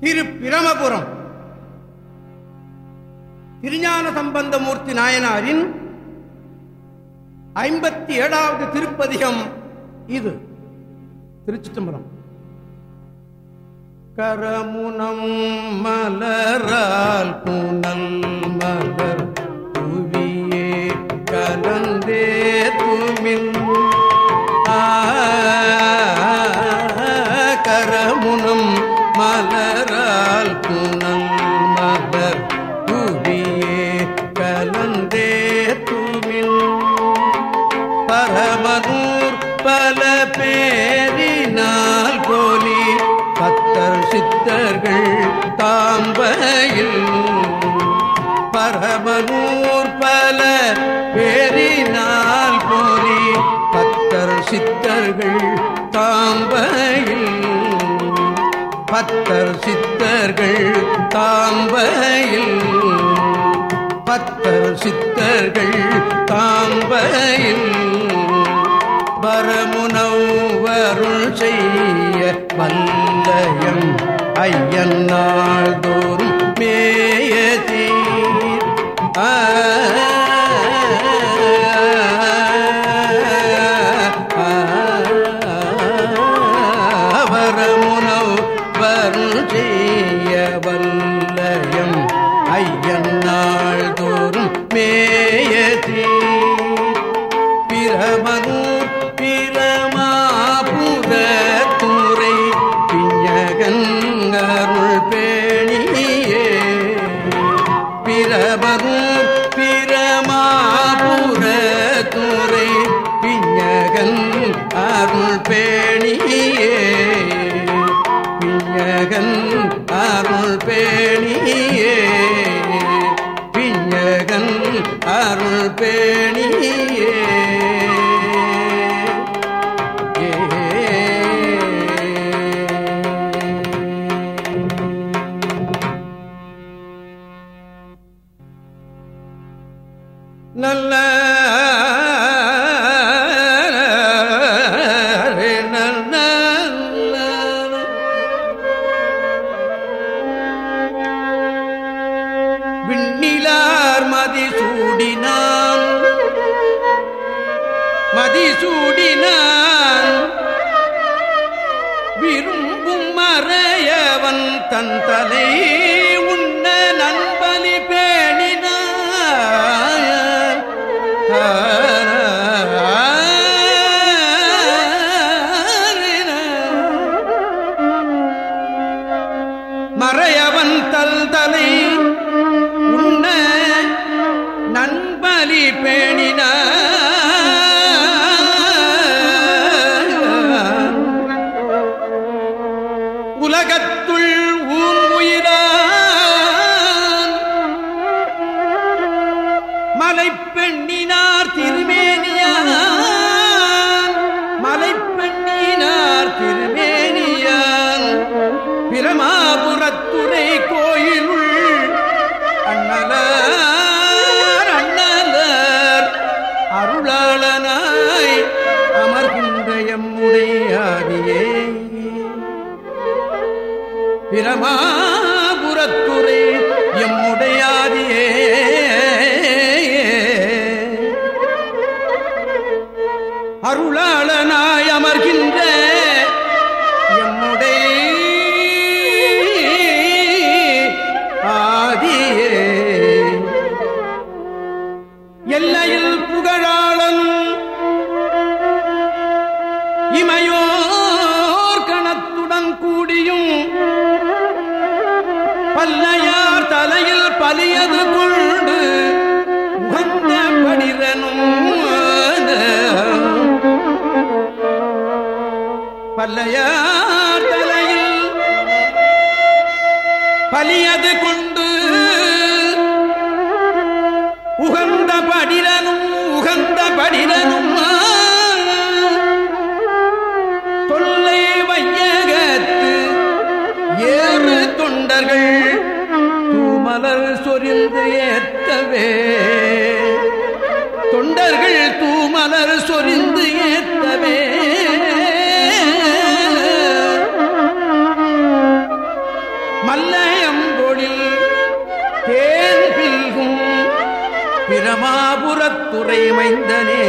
திரு பிரமபுரம். திருஞான சம்பந்தமூர்த்தி நாயனாரின் ஐம்பத்தி ஏழாவது திருப்பதிகம் இது. திருச்சிற்றம்பலம். கரமுனம் மலரால் புனல் மலர் பத்தர் சித்தர்கள் தாம்பையில். பத்தர் சித்தர்கள் தாம்பையில். பரமுனவருள் செய் மறையவன் தல் தலை உண்ண நண்பலி பேணினான் இமையோர் கணத்துடன் கூடியும் பல்லையார் தலையில் பலியது கொண்டு உகந்த படிரனும் பல்லையார் தலையில் பலியது கொண்டு தொண்டர்கள் தூமலர் சொரிந்து ஏத்தவே. தொண்டர்கள் தூமலர் சொரிந்து ஏத்தவே. மல்லயம்பொழில் தேன் பில்கும் பிரமாபுரத்துறை மைந்தனே.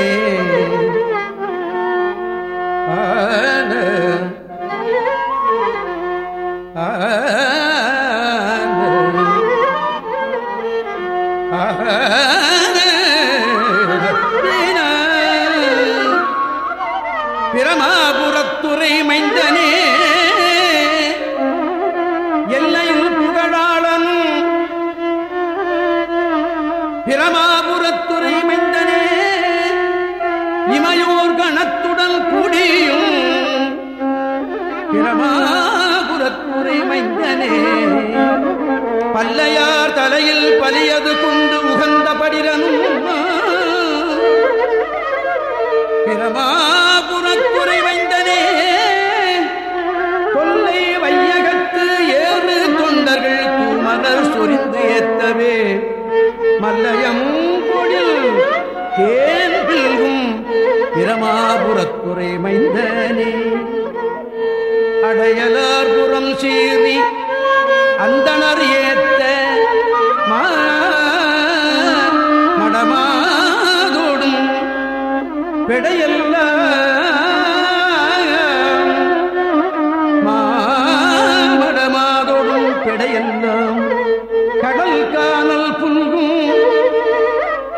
கடல் காணல் புல்கும்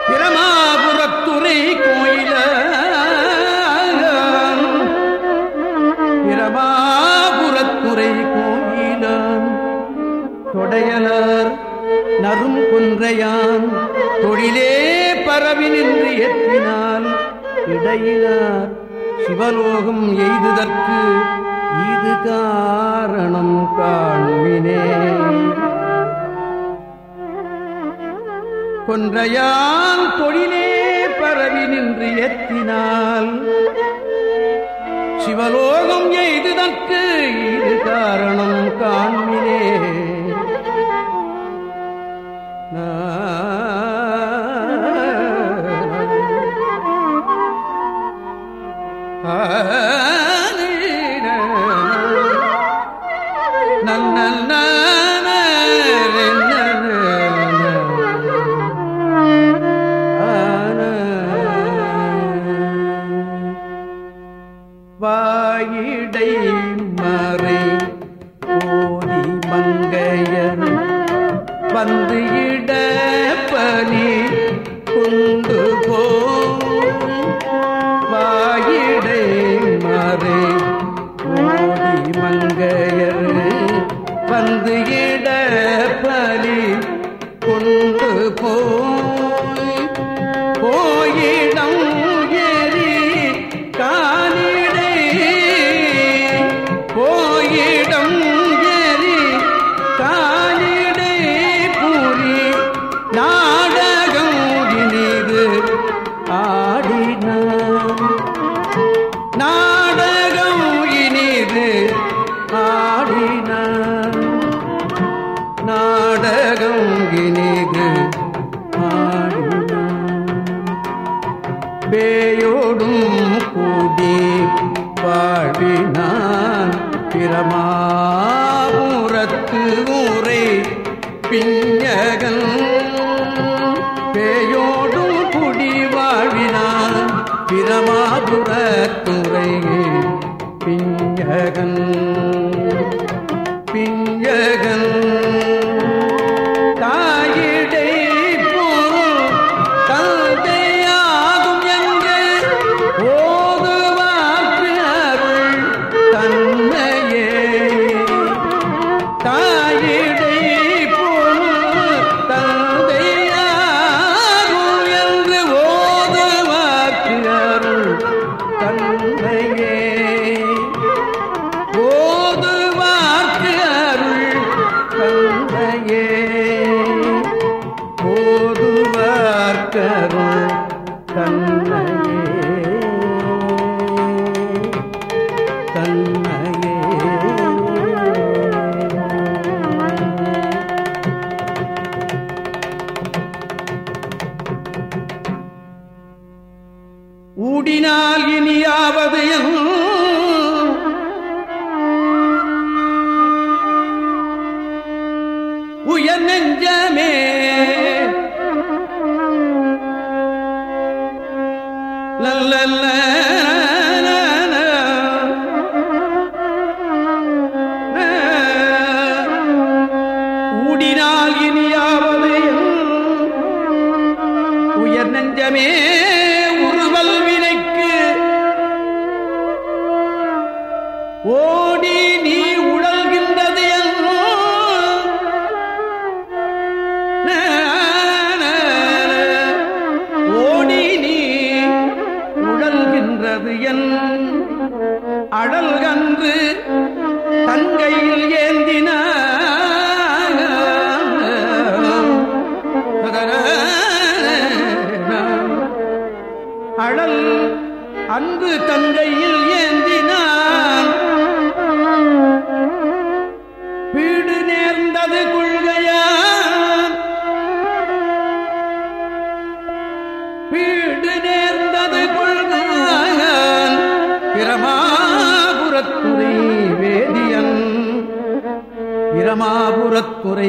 பிரமாபுரத்துறை கோயில பிரமாபுரத்துறை கோயில தொடையலர் நரும் குன்றையான். தொழிலே பரவி நின்று எத்தினால் இடையினார் சிவலோகம் எய்துதற்கு இது காரணம் காண்பினேன். கொன்றையான் தொழிலே பரவி நின்று எத்தினால் சிவலோகம் எய்துதற்கு இது காரணம் காண்மினே mari மாதுரத்துறை பிஞ்சகன் பிஞ்சகன். la la la.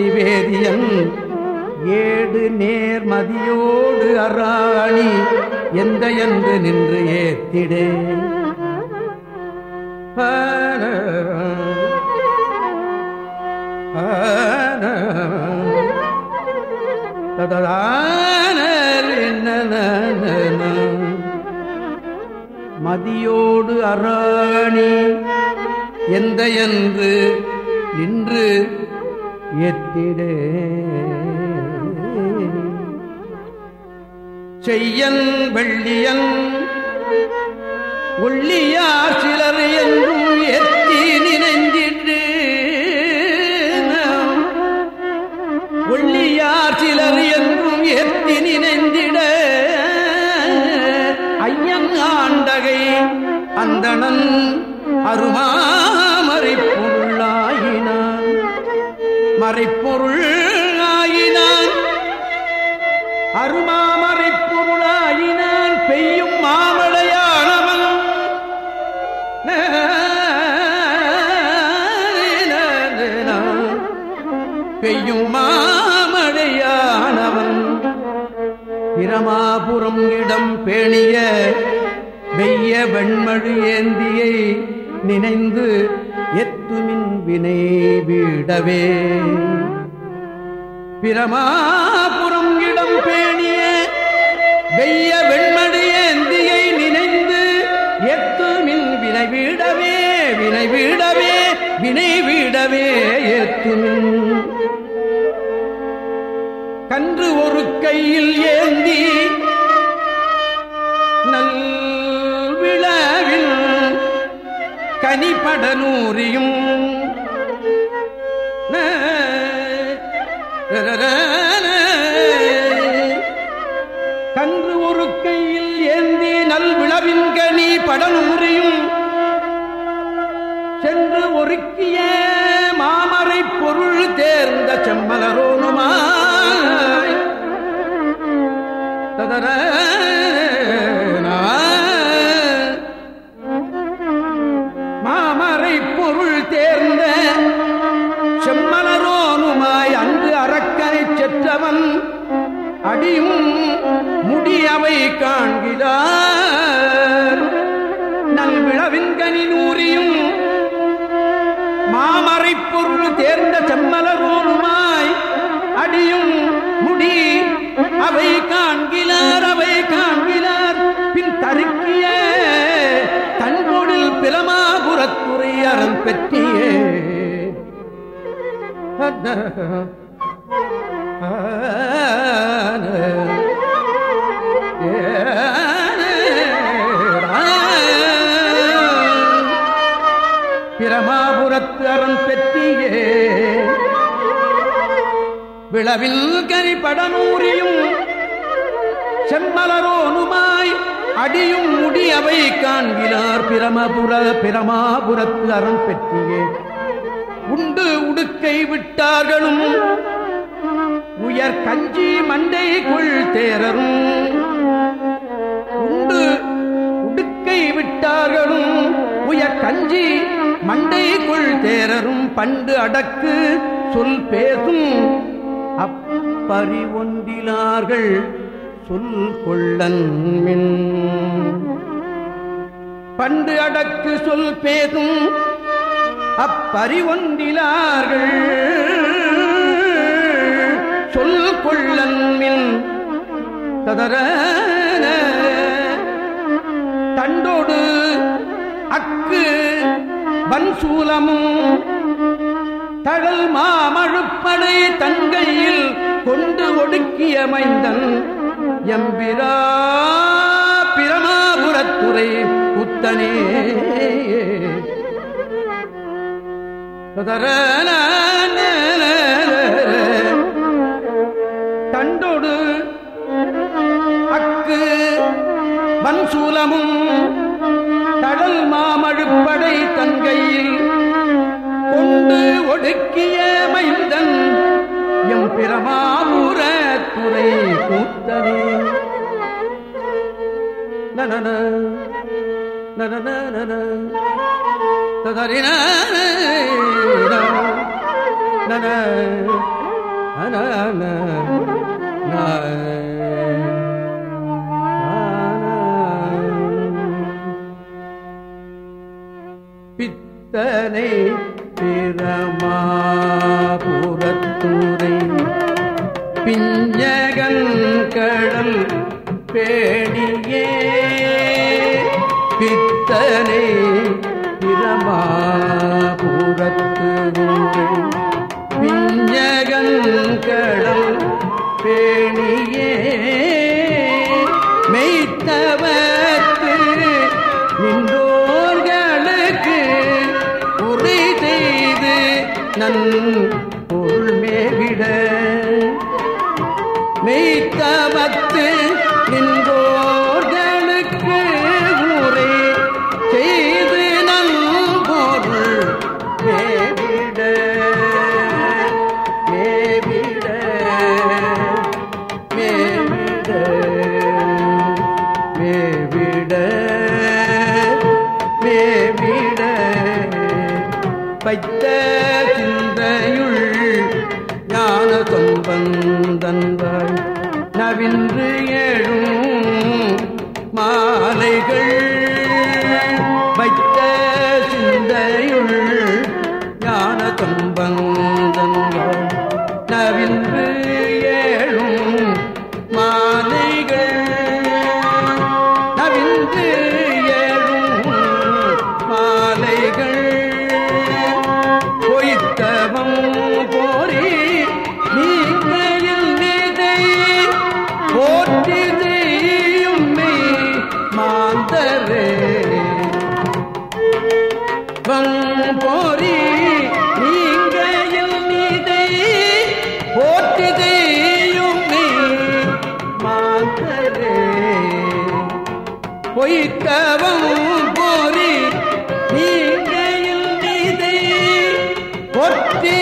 நைவேதியன் ஏடு ஏடு நேர்மதியோடு அராணி எந்த என்று நின்று ஏத்திடே. மதியோடு அராணி எந்த என்று நின்று எத்திட. செய்யன் வெள்ளியன் ஒள்ளியார் சிலர் என்றும் எத்தி நினைஞ்சிட்டு ஒள்ளியார் சிலர் என்றும் எத்தி நினைந்திட. ஐயன் ஆண்டகை அந்தணன் அருமா அருமாமறைப்பொருள் ஆயினான். அருமாமறைப்பொருள் ஆயினான் பெய்யும் மாமழையானவன் பெய்யும் மாமழையானவன் பிரமாபுரம் இடம் பேணிய வெய்ய வெண்மழு ஏந்தியை நினைந்து எத்துமின் வினை வீடவே. பிரமாபுரம் இடம் பேணிய வெய்ய வெண்மடு நினைந்து எத்துமின் வினை வீடவே வினை வீடவே வினை வீடவே எத்துமின். கன்று ஒரு கையில் ஏந்தி கனிபடனூரியும் கன்று ஒரு கையில் ஏந்தி நல் விளவின் கனி படனூரியும் சென்று ஒருக்கிய மாமரை பொருள் தேர்ந்த செம்மலரோனுமாய் ததர பிரமாபுரத்து அறம் பெற்றியே. விளவில் கரி படனூரியும் செம்மலரோனுமாய் அடியும் முடி அவை காண்கிறார் பிரமபுர பிரமாபுரத்து அறம் பெற்றியே. உண்டு உடுக்கை விட்டார்களும் உயர் கஞ்சி மண்டை கொள் தேரரும் உண்டு உடுக்கை விட்டார்களும் உயர் கஞ்சி மண்டை கொள் தேரரும் பண்டு அடக்கு சொல் பேசும் அப்பறி ஒன்றிலார்கள் சொல் கொள்ளன் மின். பண்டு அடக்கு சொல் பேசும் அப்பறி சொல் கொள்ளன்மின் ததர தண்டோடு அக்கு வன்சூலமும் தழல் மாமழுப்படை தங்கையில் கொண்டு ஒடுக்கிய மைந்தன் எம்பிரா பிரமாபுரத்துறை புத்தனே. தண்டோடு அக்கு வன்சூலமும் கடல் மாமழுப்படை தங்கையில் கொண்டு ஒடுக்கிய மைந்தன் எம் பிரமாபுர துறை கூத்தனே. நன நன நன ததறின பித்தனை பிரமாபுரத்துறை பிஞ்சகன் கடல் பேணியே பித்தனை பேணியே பொய்த்தவம் போரி நீங்கள் நிதை பொற்றி